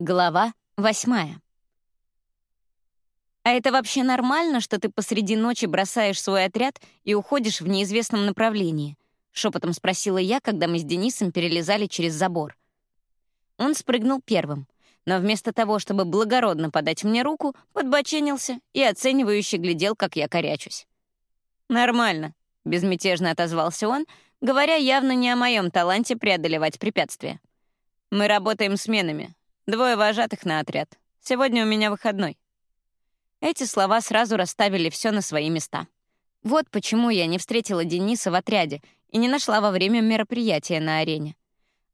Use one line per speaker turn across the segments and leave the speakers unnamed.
Глава восьмая. «А это вообще нормально, что ты посреди ночи бросаешь свой отряд и уходишь в неизвестном направлении?» — шепотом спросила я, когда мы с Денисом перелезали через забор. Он спрыгнул первым, но вместо того, чтобы благородно подать мне руку, подбоченился и оценивающе глядел, как я корячусь. «Нормально», — безмятежно отозвался он, говоря явно не о моем таланте преодолевать препятствия. «Мы работаем сменами, Двое вожатых на отряд. Сегодня у меня выходной». Эти слова сразу расставили все на свои места. Вот почему я не встретила Дениса в отряде и не нашла во время мероприятия на арене.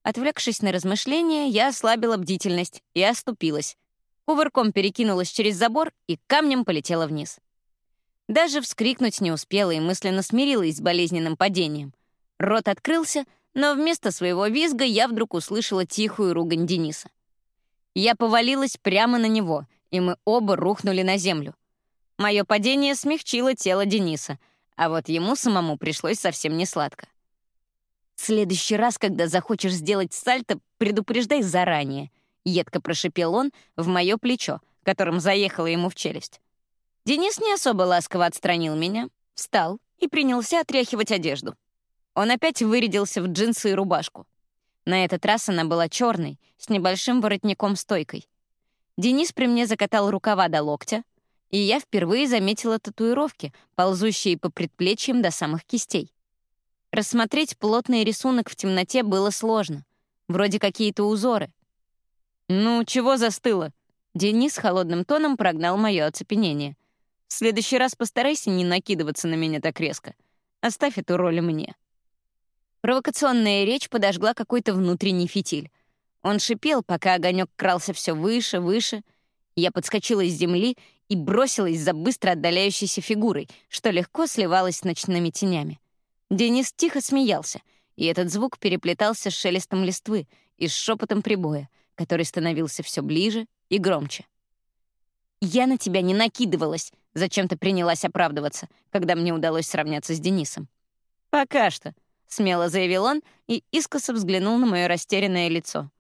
Отвлекшись на размышления, я ослабила бдительность и оступилась. Кувырком перекинулась через забор и камнем полетела вниз. Даже вскрикнуть не успела и мысленно смирилась с болезненным падением. Рот открылся, но вместо своего визга я вдруг услышала тихую ругань Дениса. Я повалилась прямо на него, и мы оба рухнули на землю. Мое падение смягчило тело Дениса, а вот ему самому пришлось совсем не сладко. «В следующий раз, когда захочешь сделать сальто, предупреждай заранее», — едко прошипел он в мое плечо, которым заехала ему в челюсть. Денис не особо ласково отстранил меня, встал и принялся отряхивать одежду. Он опять вырядился в джинсы и рубашку. На этот раз она была черной, с небольшим воротником-стойкой. Денис при мне закатал рукава до локтя, и я впервые заметила татуировки, ползущие по предплечьям до самых кистей. Рассмотреть плотный рисунок в темноте было сложно. Вроде какие-то узоры. «Ну, чего застыло?» Денис холодным тоном прогнал мое оцепенение. «В следующий раз постарайся не накидываться на меня так резко. Оставь эту роль мне». Провокационная речь подожгла какой-то внутренний фитиль. Он шипел, пока огонек крался все выше, выше. Я подскочила с земли и бросилась за быстро отдаляющейся фигурой, что легко сливалась с ночными тенями. Денис тихо смеялся, и этот звук переплетался с шелестом листвы и с шепотом прибоя, который становился все ближе и громче. «Я на тебя не накидывалась», — зачем-то принялась оправдываться, когда мне удалось сравняться с Денисом. «Пока что», — смело заявил он и искоса взглянул на мое растерянное лицо.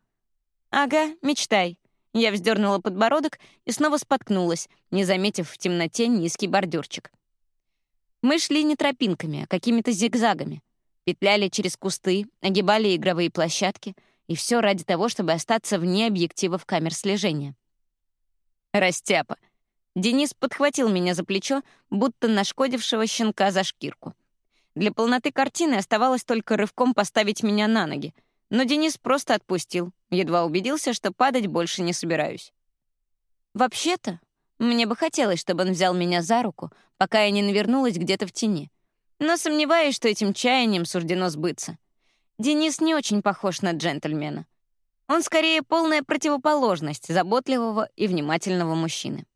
«Ага, мечтай». Я вздернула подбородок и снова споткнулась, не заметив в темноте низкий бордюрчик. Мы шли не тропинками, а какими-то зигзагами. Петляли через кусты, огибали игровые площадки, и все ради того, чтобы остаться вне объективов камер слежения. Растяпа. Денис подхватил меня за плечо, будто нашкодившего щенка за шкирку. Для полноты картины оставалось только рывком поставить меня на ноги, но Денис просто отпустил, едва убедился, что падать больше не собираюсь. Вообще-то, мне бы хотелось, чтобы он взял меня за руку, пока я не навернулась где-то в тени. Но сомневаюсь, что этим чаянием суждено сбыться. Денис не очень похож на джентльмена. Он скорее полная противоположность заботливого и внимательного мужчины.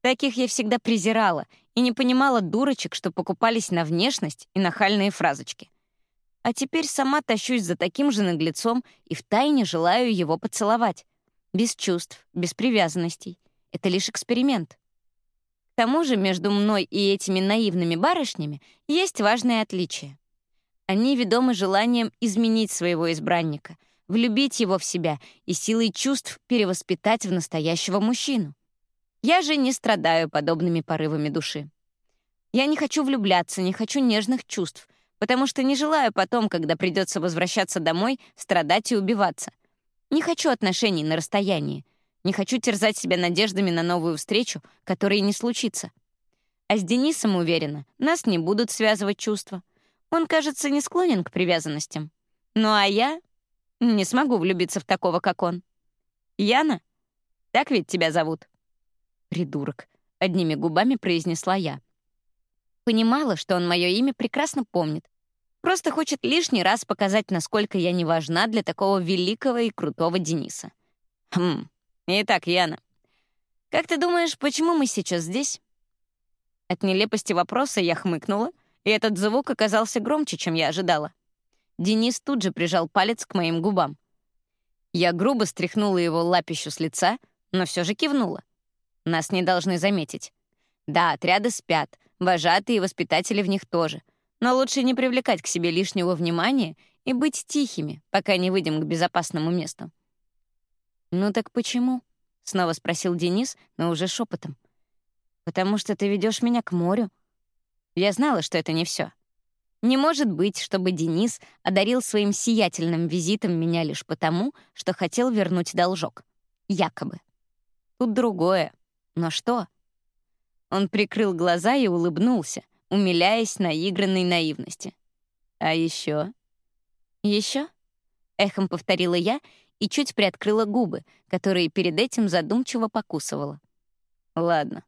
Таких я всегда презирала и не понимала дурочек, что покупались на внешность и нахальные фразочки. А теперь сама тащусь за таким же наглецом и втайне желаю его поцеловать. Без чувств, без привязанностей. Это лишь эксперимент. К тому же между мной и этими наивными барышнями есть важное отличие. Они ведомы желанием изменить своего избранника, влюбить его в себя и силой чувств перевоспитать в настоящего мужчину. Я же не страдаю подобными порывами души. Я не хочу влюбляться, не хочу нежных чувств, потому что не желаю потом, когда придется возвращаться домой, страдать и убиваться. Не хочу отношений на расстоянии. Не хочу терзать себя надеждами на новую встречу, которая не случится. А с Денисом, уверена, нас не будут связывать чувства. Он, кажется, не склонен к привязанностям. Ну а я не смогу влюбиться в такого, как он. Яна? Так ведь тебя зовут? «Придурок», — одними губами произнесла я. Понимала, что он мое имя прекрасно помнит. Просто хочет лишний раз показать, насколько я не важна для такого великого и крутого Дениса. Хм, итак, Яна, как ты думаешь, почему мы сейчас здесь? От нелепости вопроса я хмыкнула, и этот звук оказался громче, чем я ожидала. Денис тут же прижал палец к моим губам. Я грубо стряхнула его лапищу с лица, но все же кивнула. Нас не должны заметить. Да, отряды спят, вожатые и воспитатели в них тоже. Но лучше не привлекать к себе лишнего внимания и быть тихими, пока не выйдем к безопасному месту. «Ну так почему?» — снова спросил Денис, но уже шепотом. «Потому что ты ведешь меня к морю». Я знала, что это не все. Не может быть, чтобы Денис одарил своим сиятельным визитом меня лишь потому, что хотел вернуть должок. Якобы. Тут другое. Но что? Он прикрыл глаза и улыбнулся, умиляясь наигранной наивности. А еще? Еще? Эхом повторила я и чуть приоткрыла губы, которые перед этим задумчиво покусывала. «Ладно».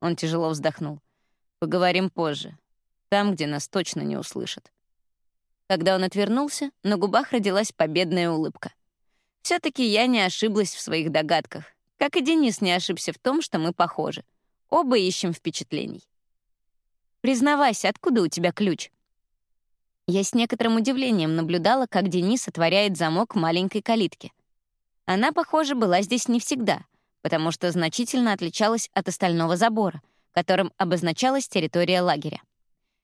Он тяжело вздохнул. «Поговорим позже. Там, где нас точно не услышат». Когда он отвернулся, на губах родилась победная улыбка. все таки я не ошиблась в своих догадках, как и Денис не ошибся в том, что мы похожи. Оба ищем впечатлений. «Признавайся, откуда у тебя ключ?» Я с некоторым удивлением наблюдала, как Денис отворяет замок маленькой калитки. Она, похоже, была здесь не всегда, потому что значительно отличалась от остального забора, которым обозначалась территория лагеря.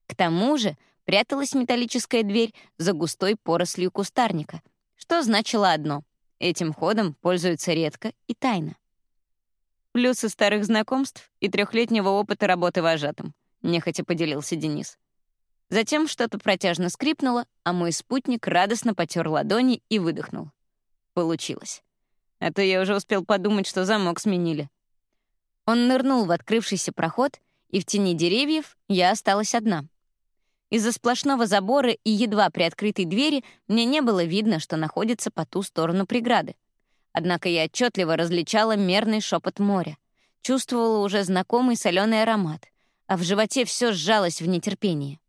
К тому же пряталась металлическая дверь за густой порослью кустарника, что значило одно — этим ходом пользуются редко и тайно. Плюсы старых знакомств и трехлетнего опыта работы вожатым, нехотя поделился Денис. Затем что-то протяжно скрипнуло, а мой спутник радостно потер ладони и выдохнул. Получилось. А то я уже успел подумать, что замок сменили. Он нырнул в открывшийся проход, и в тени деревьев я осталась одна. Из-за сплошного забора и едва приоткрытой двери мне не было видно, что находится по ту сторону преграды. Однако я отчетливо различала мерный шепот моря, чувствовала уже знакомый соленый аромат, а в животе все сжалось в нетерпении.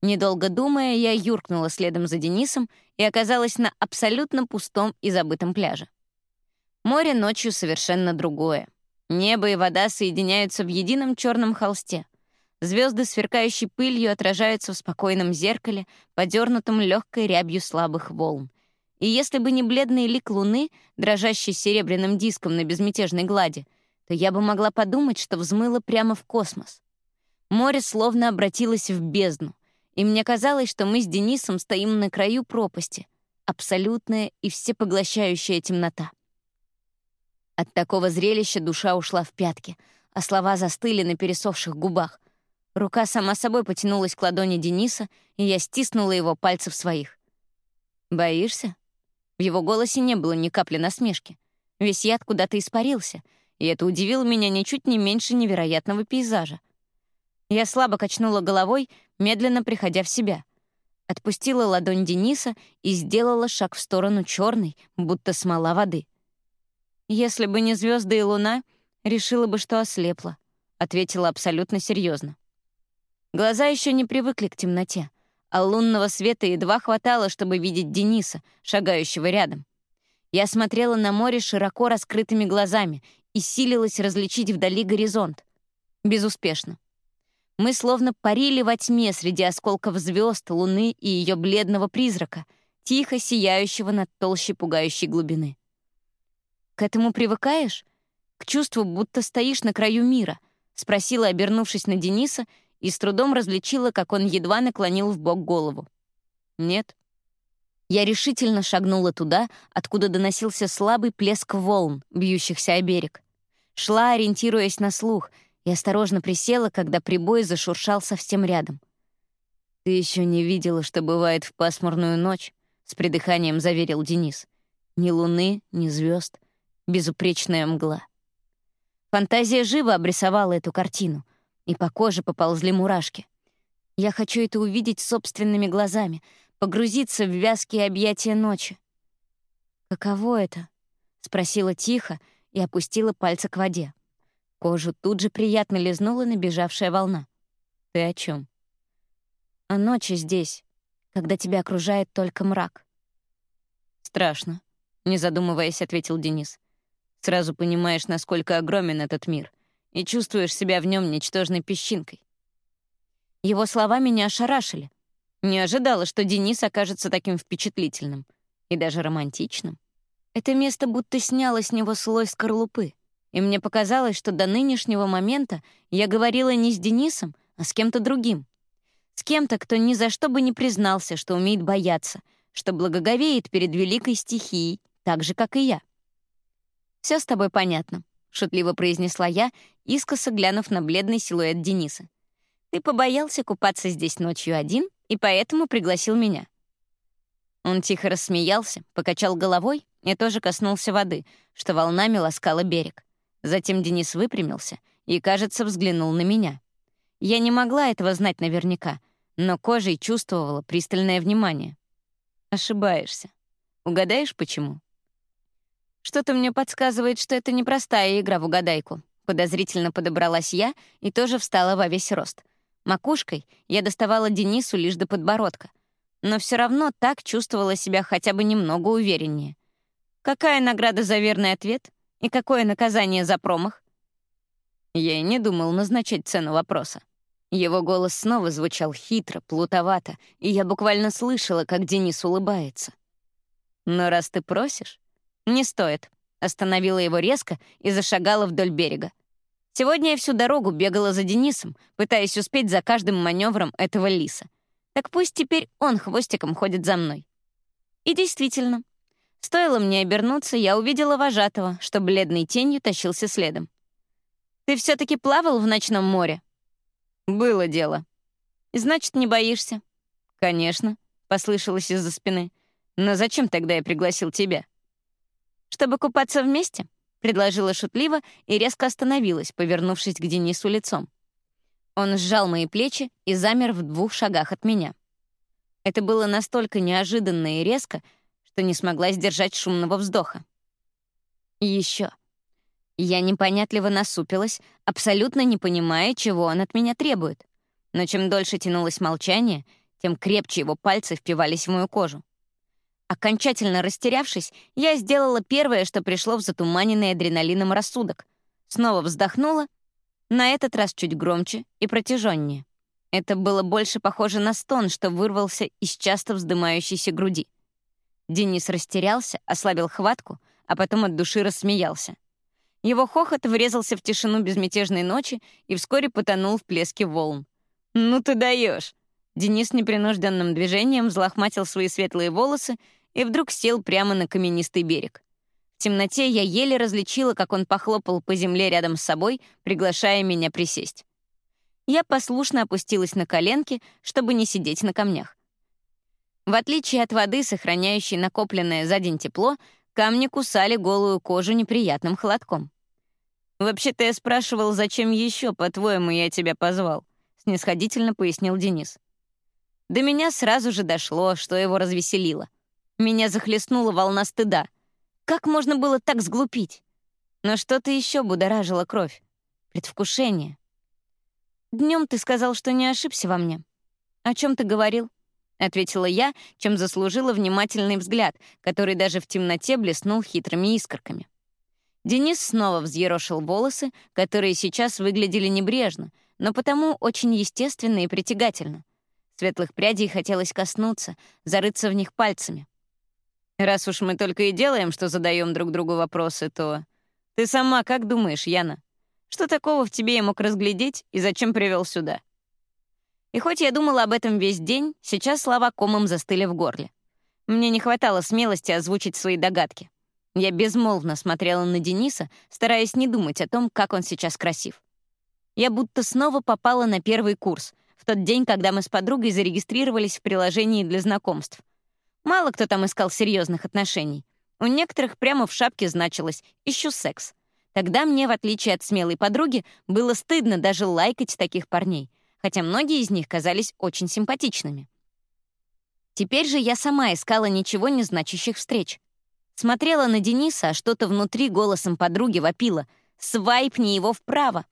Недолго думая, я юркнула следом за Денисом и оказалась на абсолютно пустом и забытом пляже. Море ночью совершенно другое. Небо и вода соединяются в едином черном холсте. Звезды, сверкающей пылью, отражаются в спокойном зеркале, подернутом легкой рябью слабых волн. И если бы не бледный лик луны, дрожащий серебряным диском на безмятежной глади, то я бы могла подумать, что взмыла прямо в космос. Море словно обратилось в бездну, и мне казалось, что мы с Денисом стоим на краю пропасти, абсолютная и всепоглощающая темнота. От такого зрелища душа ушла в пятки, а слова застыли на пересохших губах. Рука сама собой потянулась к ладони Дениса, и я стиснула его пальцы в своих. «Боишься?» В его голосе не было ни капли насмешки. Весь яд куда-то испарился, и это удивило меня ничуть не меньше невероятного пейзажа. Я слабо качнула головой, медленно приходя в себя. Отпустила ладонь Дениса и сделала шаг в сторону черной, будто смола воды. «Если бы не звезды и луна, решила бы, что ослепла», — ответила абсолютно серьезно. Глаза еще не привыкли к темноте, а лунного света едва хватало, чтобы видеть Дениса, шагающего рядом. Я смотрела на море широко раскрытыми глазами и силилась различить вдали горизонт. Безуспешно. Мы словно парили во тьме среди осколков звезд, луны и ее бледного призрака, тихо сияющего над толщей пугающей глубины. «К этому привыкаешь? К чувству, будто стоишь на краю мира?» — спросила, обернувшись на Дениса, и с трудом различила, как он едва наклонил в бок голову. «Нет». Я решительно шагнула туда, откуда доносился слабый плеск волн, бьющихся о берег. Шла, ориентируясь на слух — и осторожно присела, когда прибой зашуршал совсем рядом. «Ты еще не видела, что бывает в пасмурную ночь», — с придыханием заверил Денис. «Ни луны, ни звезд, безупречная мгла». Фантазия живо обрисовала эту картину, и по коже поползли мурашки. Я хочу это увидеть собственными глазами, погрузиться в вязкие объятия ночи. «Каково это?» — спросила тихо и опустила пальцы к воде. Кожу тут же приятно лизнула набежавшая волна. «Ты о чем? «О ночи здесь, когда тебя окружает только мрак». «Страшно», — не задумываясь, ответил Денис. «Сразу понимаешь, насколько огромен этот мир, и чувствуешь себя в нем ничтожной песчинкой». Его слова меня ошарашили. Не ожидала, что Денис окажется таким впечатлительным и даже романтичным. Это место будто сняло с него слой скорлупы и мне показалось, что до нынешнего момента я говорила не с Денисом, а с кем-то другим. С кем-то, кто ни за что бы не признался, что умеет бояться, что благоговеет перед великой стихией, так же, как и я. Все с тобой понятно», — шутливо произнесла я, искоса глянув на бледный силуэт Дениса. «Ты побоялся купаться здесь ночью один и поэтому пригласил меня». Он тихо рассмеялся, покачал головой и тоже коснулся воды, что волнами ласкала берег. Затем Денис выпрямился и, кажется, взглянул на меня. Я не могла этого знать наверняка, но кожей чувствовала пристальное внимание. Ошибаешься. Угадаешь, почему? Что-то мне подсказывает, что это непростая игра в угадайку. Подозрительно подобралась я и тоже встала во весь рост. Макушкой я доставала Денису лишь до подбородка, но все равно так чувствовала себя хотя бы немного увереннее. Какая награда за верный ответ и какое наказание за промах? Я и не думал назначать цену вопроса. Его голос снова звучал хитро, плутовато, и я буквально слышала, как Денис улыбается. «Но раз ты просишь, «Не стоит», — остановила его резко и зашагала вдоль берега. Сегодня я всю дорогу бегала за Денисом, пытаясь успеть за каждым маневром этого лиса. Так пусть теперь он хвостиком ходит за мной. И действительно, стоило мне обернуться, я увидела вожатого, что бледной тенью тащился следом. «Ты все таки плавал в ночном море?» «Было дело». «Значит, не боишься?» «Конечно», — послышалось из-за спины. «Но зачем тогда я пригласил тебя?» «Чтобы купаться вместе?» — предложила шутливо и резко остановилась, повернувшись к Денису лицом. Он сжал мои плечи и замер в двух шагах от меня. Это было настолько неожиданно и резко, что не смогла сдержать шумного вздоха. Еще. Я непонятливо насупилась, абсолютно не понимая, чего он от меня требует. Но чем дольше тянулось молчание, тем крепче его пальцы впивались в мою кожу. Окончательно растерявшись, я сделала первое, что пришло в затуманенный адреналином рассудок. Снова вздохнула, на этот раз чуть громче и протяженнее. Это было больше похоже на стон, что вырвался из часто вздымающейся груди. Денис растерялся, ослабил хватку, а потом от души рассмеялся. Его хохот врезался в тишину безмятежной ночи и вскоре потонул в плеске волн. «Ну ты даешь! Денис непринужденным движением взлохматил свои светлые волосы и вдруг сел прямо на каменистый берег. В темноте я еле различила, как он похлопал по земле рядом с собой, приглашая меня присесть. Я послушно опустилась на коленки, чтобы не сидеть на камнях. В отличие от воды, сохраняющей накопленное за день тепло, камни кусали голую кожу неприятным холодком. «Вообще-то я спрашивал, зачем еще, по-твоему, я тебя позвал?» — снисходительно пояснил Денис. До меня сразу же дошло, что его развеселило — меня захлестнула волна стыда. Как можно было так сглупить? Но что-то еще будоражило кровь. Предвкушение. Днем ты сказал, что не ошибся во мне. О чем ты говорил? ответила я, чем заслужила внимательный взгляд, который даже в темноте блеснул хитрыми искорками. Денис снова взъерошил волосы, которые сейчас выглядели небрежно, но потому очень естественно и притягательно. Светлых прядей хотелось коснуться, зарыться в них пальцами. Раз уж мы только и делаем, что задаем друг другу вопросы, то... Ты сама как думаешь, Яна? Что такого в тебе я мог разглядеть и зачем привел сюда? И хоть я думала об этом весь день, сейчас слова комом застыли в горле. Мне не хватало смелости озвучить свои догадки. Я безмолвно смотрела на Дениса, стараясь не думать о том, как он сейчас красив. Я будто снова попала на первый курс, в тот день, когда мы с подругой зарегистрировались в приложении для знакомств — Мало кто там искал серьезных отношений. У некоторых прямо в шапке значилось «ищу секс». Тогда мне, в отличие от смелой подруги, было стыдно даже лайкать таких парней, хотя многие из них казались очень симпатичными. Теперь же я сама искала ничего не значащих встреч. Смотрела на Дениса, а что-то внутри голосом подруги вопило «Свайпни его вправо!».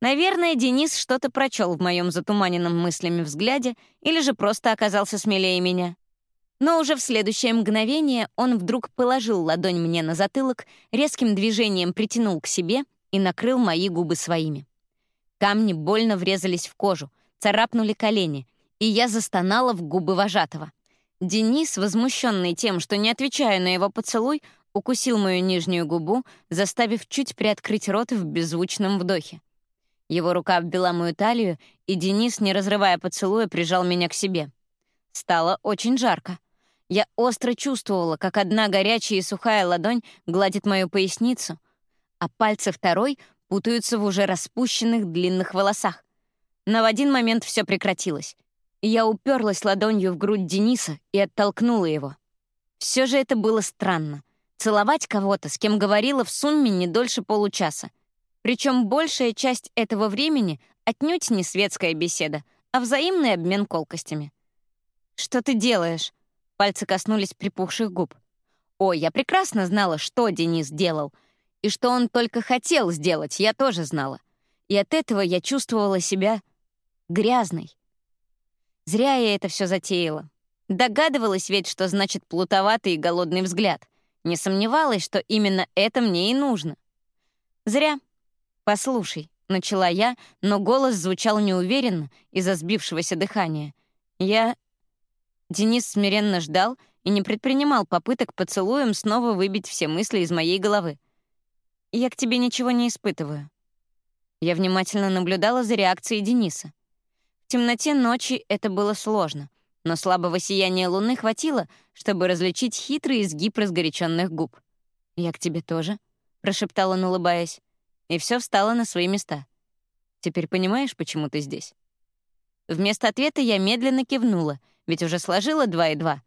Наверное, Денис что-то прочел в моем затуманенном мыслями взгляде или же просто оказался смелее меня. Но уже в следующее мгновение он вдруг положил ладонь мне на затылок, резким движением притянул к себе и накрыл мои губы своими. Камни больно врезались в кожу, царапнули колени, и я застонала в губы вожатого. Денис, возмущенный тем, что не отвечаю на его поцелуй, укусил мою нижнюю губу, заставив чуть приоткрыть рот в беззвучном вдохе. Его рука обвела мою талию, и Денис, не разрывая поцелуя, прижал меня к себе. Стало очень жарко. Я остро чувствовала, как одна горячая и сухая ладонь гладит мою поясницу, а пальцы второй путаются в уже распущенных длинных волосах. Но в один момент все прекратилось. Я уперлась ладонью в грудь Дениса и оттолкнула его. Все же это было странно. Целовать кого-то, с кем говорила в сумме не дольше получаса. Причем большая часть этого времени отнюдь не светская беседа, а взаимный обмен колкостями. «Что ты делаешь?» Пальцы коснулись припухших губ. Ой, я прекрасно знала, что Денис делал. И что он только хотел сделать, я тоже знала. И от этого я чувствовала себя грязной. Зря я это все затеяла. Догадывалась ведь, что значит плутоватый и голодный взгляд. Не сомневалась, что именно это мне и нужно. Зря. Послушай, начала я, но голос звучал неуверенно из-за сбившегося дыхания. Я... Денис смиренно ждал и не предпринимал попыток поцелуем снова выбить все мысли из моей головы. «Я к тебе ничего не испытываю». Я внимательно наблюдала за реакцией Дениса. В темноте ночи это было сложно, но слабого сияния луны хватило, чтобы различить хитрый изгиб разгоряченных губ. «Я к тебе тоже», — прошептал он, улыбаясь. И все встало на свои места. «Теперь понимаешь, почему ты здесь?» Вместо ответа я медленно кивнула, ведь уже сложила два и два.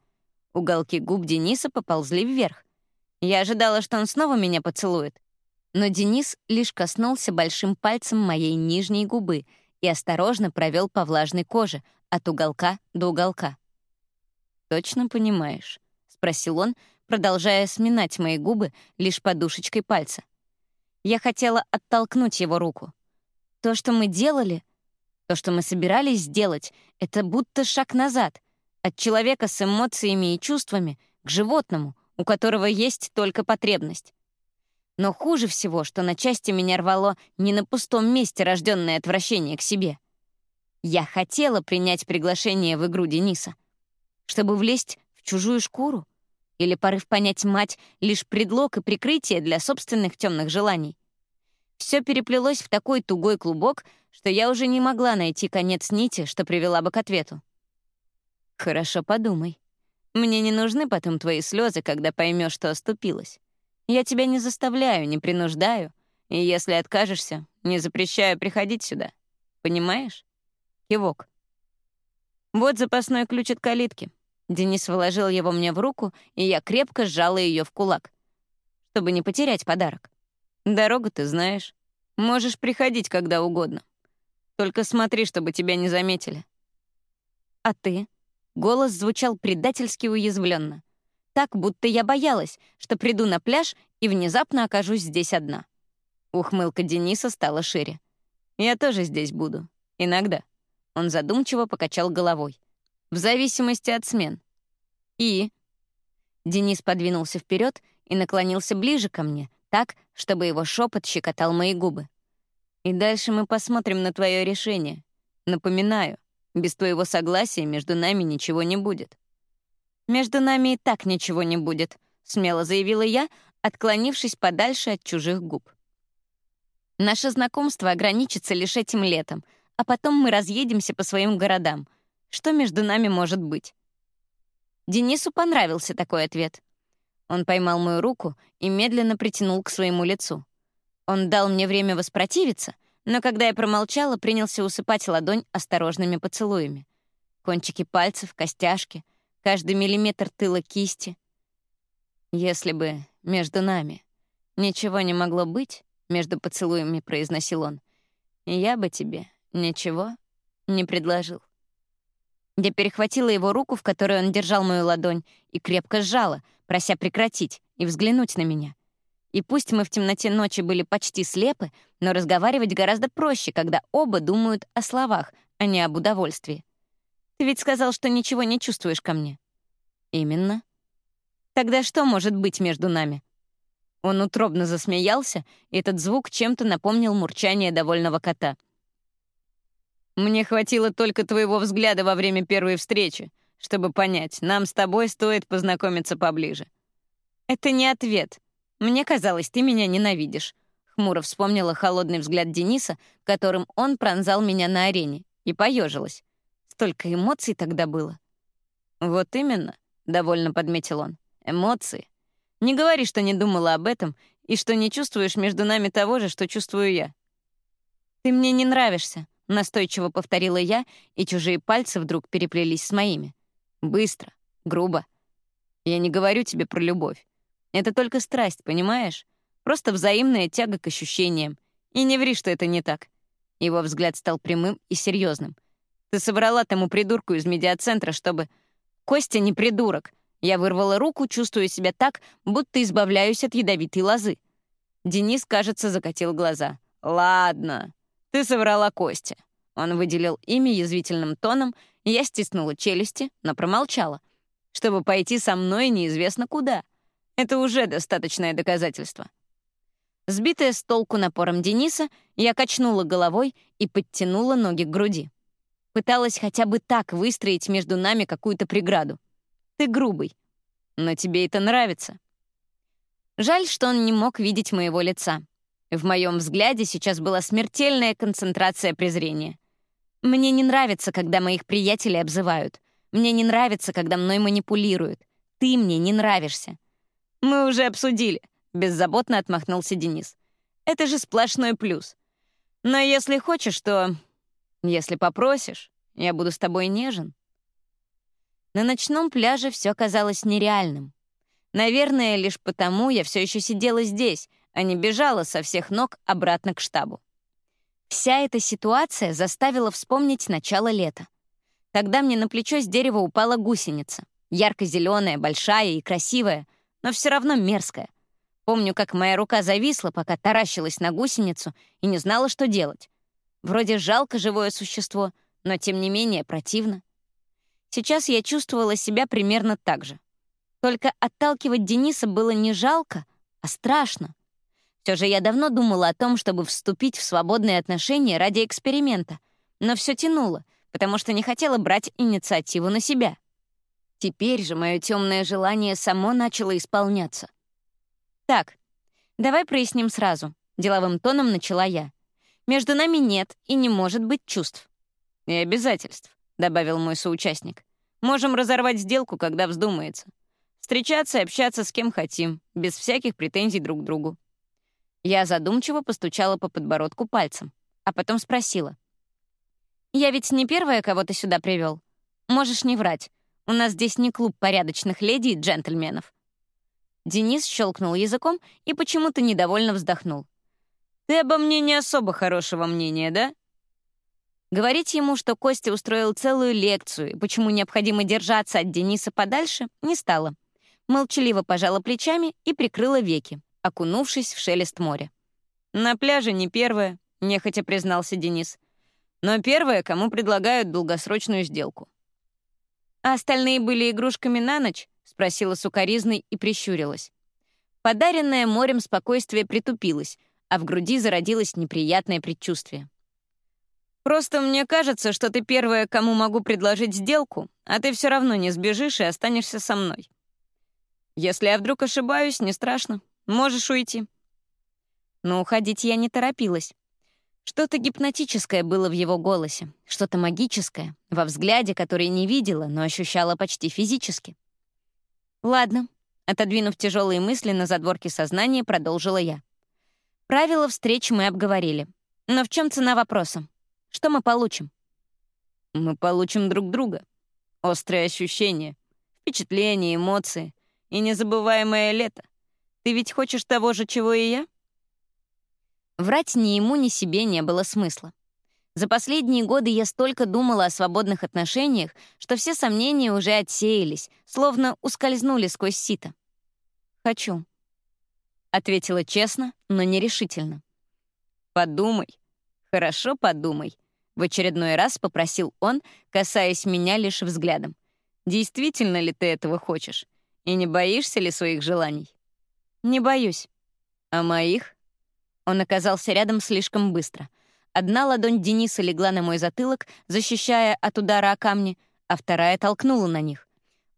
Уголки губ Дениса поползли вверх. Я ожидала, что он снова меня поцелует. Но Денис лишь коснулся большим пальцем моей нижней губы — и осторожно провел по влажной коже от уголка до уголка. «Точно понимаешь?» — спросил он, продолжая сминать мои губы лишь подушечкой пальца. Я хотела оттолкнуть его руку. То, что мы делали, то, что мы собирались сделать, это будто шаг назад, от человека с эмоциями и чувствами к животному, у которого есть только потребность. Но хуже всего, что на части меня рвало не на пустом месте рожденное отвращение к себе. Я хотела принять приглашение в игру Дениса. Чтобы влезть в чужую шкуру? Или порыв понять мать — лишь предлог и прикрытие для собственных темных желаний? Все переплелось в такой тугой клубок, что я уже не могла найти конец нити, что привела бы к ответу. «Хорошо подумай. Мне не нужны потом твои слезы, когда поймешь, что оступилась. Я тебя не заставляю, не принуждаю. И если откажешься, не запрещаю приходить сюда. Понимаешь? Кивок. Вот запасной ключ от калитки. Денис вложил его мне в руку, и я крепко сжала ее в кулак, чтобы не потерять подарок. Дорогу ты знаешь. Можешь приходить когда угодно. Только смотри, чтобы тебя не заметили. А ты? Голос звучал предательски уязвленно так, будто я боялась, что приду на пляж и внезапно окажусь здесь одна. Ухмылка Дениса стала шире. «Я тоже здесь буду. Иногда». Он задумчиво покачал головой. «В зависимости от смен». «И?» Денис подвинулся вперед и наклонился ближе ко мне, так, чтобы его шепот щекотал мои губы. «И дальше мы посмотрим на твое решение. Напоминаю, без твоего согласия между нами ничего не будет». «Между нами и так ничего не будет», — смело заявила я, отклонившись подальше от чужих губ. «Наше знакомство ограничится лишь этим летом, а потом мы разъедемся по своим городам. Что между нами может быть?» Денису понравился такой ответ. Он поймал мою руку и медленно притянул к своему лицу. Он дал мне время воспротивиться, но когда я промолчала, принялся усыпать ладонь осторожными поцелуями. Кончики пальцев, костяшки — каждый миллиметр тыла кисти. «Если бы между нами ничего не могло быть», — между поцелуями произносил он, «я бы тебе ничего не предложил». Я перехватила его руку, в которой он держал мою ладонь, и крепко сжала, прося прекратить и взглянуть на меня. И пусть мы в темноте ночи были почти слепы, но разговаривать гораздо проще, когда оба думают о словах, а не об удовольствии. Ты ведь сказал, что ничего не чувствуешь ко мне. Именно. Тогда что может быть между нами? Он утробно засмеялся, и этот звук чем-то напомнил мурчание довольного кота. Мне хватило только твоего взгляда во время первой встречи, чтобы понять, нам с тобой стоит познакомиться поближе. Это не ответ. Мне казалось, ты меня ненавидишь. Хмуро вспомнила холодный взгляд Дениса, которым он пронзал меня на арене, и поежилась. Столько эмоций тогда было. Вот именно. довольно подметил он. «Эмоции. Не говори, что не думала об этом и что не чувствуешь между нами того же, что чувствую я». «Ты мне не нравишься», — настойчиво повторила я, и чужие пальцы вдруг переплелись с моими. Быстро, грубо. Я не говорю тебе про любовь. Это только страсть, понимаешь? Просто взаимная тяга к ощущениям. И не ври, что это не так. Его взгляд стал прямым и серьезным. Ты собрала тому придурку из медиацентра, чтобы... Костя не придурок. Я вырвала руку, чувствуя себя так, будто избавляюсь от ядовитой лозы. Денис, кажется, закатил глаза. «Ладно, ты соврала Костя». Он выделил имя язвительным тоном, я стиснула челюсти, но промолчала. Чтобы пойти со мной неизвестно куда. Это уже достаточное доказательство. Сбитая с толку напором Дениса, я качнула головой и подтянула ноги к груди. Пыталась хотя бы так выстроить между нами какую-то преграду. Ты грубый. Но тебе это нравится. Жаль, что он не мог видеть моего лица. В моем взгляде сейчас была смертельная концентрация презрения. Мне не нравится, когда моих приятелей обзывают. Мне не нравится, когда мной манипулируют. Ты мне не нравишься. Мы уже обсудили, беззаботно отмахнулся Денис. Это же сплошной плюс. Но если хочешь, то если попросишь, я буду с тобой нежен. На ночном пляже все казалось нереальным. Наверное, лишь потому я все еще сидела здесь, а не бежала со всех ног обратно к штабу. Вся эта ситуация заставила вспомнить начало лета. Тогда мне на плечо с дерева упала гусеница. Ярко-зеленая, большая и красивая, но все равно мерзкая. Помню, как моя рука зависла, пока таращилась на гусеницу и не знала, что делать. Вроде жалко живое существо, но тем не менее противно. Сейчас я чувствовала себя примерно так же. Только отталкивать Дениса было не жалко, а страшно. Все же я давно думала о том, чтобы вступить в свободные отношения ради эксперимента, но все тянуло, потому что не хотела брать инициативу на себя. Теперь же мое темное желание само начало исполняться. «Так, давай проясним сразу», — деловым тоном начала я. Между нами нет и не может быть чувств. И обязательств, добавил мой соучастник. Можем разорвать сделку, когда вздумается. Встречаться и общаться с кем хотим, без всяких претензий друг к другу. Я задумчиво постучала по подбородку пальцем, а потом спросила. «Я ведь не первая, кого ты сюда привел. Можешь не врать. У нас здесь не клуб порядочных леди и джентльменов». Денис щелкнул языком и почему-то недовольно вздохнул. Ты обо мне не особо хорошего мнения, да?» Говорить ему, что Костя устроил целую лекцию и почему необходимо держаться от Дениса подальше, не стала. Молчаливо пожала плечами и прикрыла веки, окунувшись в шелест моря. «На пляже не первое», — нехотя признался Денис. «Но первое, кому предлагают долгосрочную сделку». «А остальные были игрушками на ночь?» — спросила сукоризной и прищурилась. Подаренное морем спокойствие притупилось, а в груди зародилось неприятное предчувствие. «Просто мне кажется, что ты первая, кому могу предложить сделку, а ты все равно не сбежишь и останешься со мной. Если я вдруг ошибаюсь, не страшно, можешь уйти». Но уходить я не торопилась. Что-то гипнотическое было в его голосе, что-то магическое, во взгляде, который не видела, но ощущала почти физически. «Ладно», — отодвинув тяжелые мысли на задворке сознания, продолжила я. Правила встреч мы обговорили. Но в чем цена вопроса? Что мы получим? Мы получим друг друга. Острые ощущения, впечатления, эмоции и незабываемое лето. Ты ведь хочешь того же, чего и я? Врать ни ему, ни себе не было смысла. За последние годы я столько думала о свободных отношениях, что все сомнения уже отсеялись, словно ускользнули сквозь сито. Хочу. — ответила честно, но нерешительно. «Подумай, хорошо подумай», — в очередной раз попросил он, касаясь меня лишь взглядом. «Действительно ли ты этого хочешь? И не боишься ли своих желаний?» «Не боюсь». «А моих?» Он оказался рядом слишком быстро. Одна ладонь Дениса легла на мой затылок, защищая от удара о камни, а вторая толкнула на них.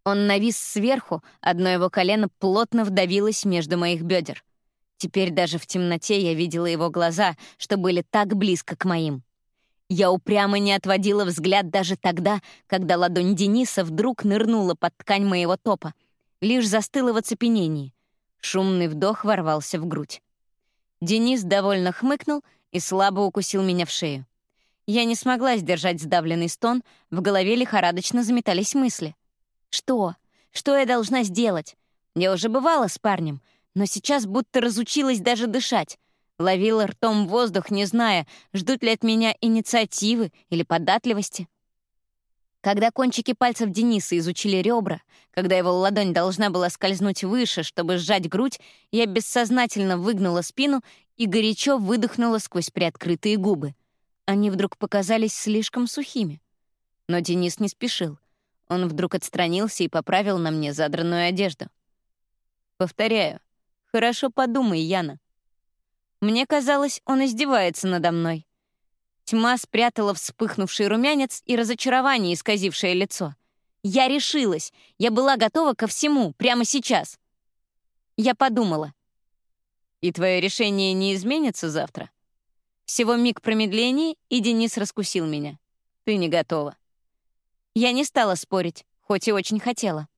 Он навис сверху, одно его колено плотно вдавилось между моих бедер. Теперь даже в темноте я видела его глаза, что были так близко к моим. Я упрямо не отводила взгляд даже тогда, когда ладонь Дениса вдруг нырнула под ткань моего топа. Лишь застыла в оцепенении. Шумный вдох ворвался в грудь. Денис довольно хмыкнул и слабо укусил меня в шею. Я не смогла сдержать сдавленный стон, в голове лихорадочно заметались мысли. Что? Что я должна сделать? Я уже бывала с парнем, но сейчас будто разучилась даже дышать. Ловила ртом воздух, не зная, ждут ли от меня инициативы или податливости. Когда кончики пальцев Дениса изучили ребра, когда его ладонь должна была скользнуть выше, чтобы сжать грудь, я бессознательно выгнула спину и горячо выдохнула сквозь приоткрытые губы. Они вдруг показались слишком сухими. Но Денис не спешил. Он вдруг отстранился и поправил на мне задранную одежду. Повторяю, хорошо подумай, Яна. Мне казалось, он издевается надо мной. Тьма спрятала вспыхнувший румянец и разочарование, исказившее лицо. Я решилась. Я была готова ко всему, прямо сейчас. Я подумала. И твое решение не изменится завтра? Всего миг промедления, и Денис раскусил меня. Ты не готова. Я не стала спорить, хоть и очень хотела.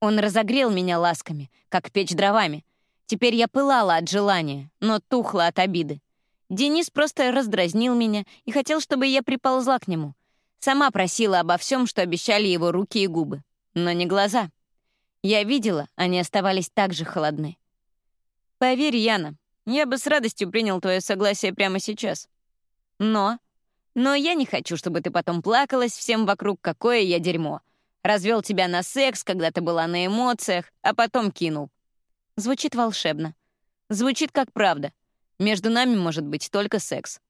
Он разогрел меня ласками, как печь дровами. Теперь я пылала от желания, но тухла от обиды. Денис просто раздразнил меня и хотел, чтобы я приползла к нему. Сама просила обо всем, что обещали его руки и губы. Но не глаза. Я видела, они оставались так же холодны. Поверь, Яна, я бы с радостью принял твое согласие прямо сейчас. Но... Но я не хочу, чтобы ты потом плакалась всем вокруг, какое я дерьмо. Развел тебя на секс, когда ты была на эмоциях, а потом кинул. Звучит волшебно. Звучит как правда. Между нами может быть только секс.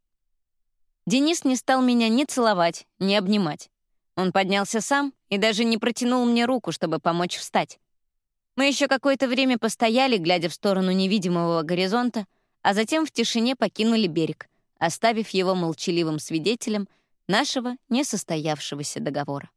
Денис не стал меня ни целовать, ни обнимать. Он поднялся сам и даже не протянул мне руку, чтобы помочь встать. Мы еще какое-то время постояли, глядя в сторону невидимого горизонта, а затем в тишине покинули берег, оставив его молчаливым свидетелем нашего несостоявшегося договора.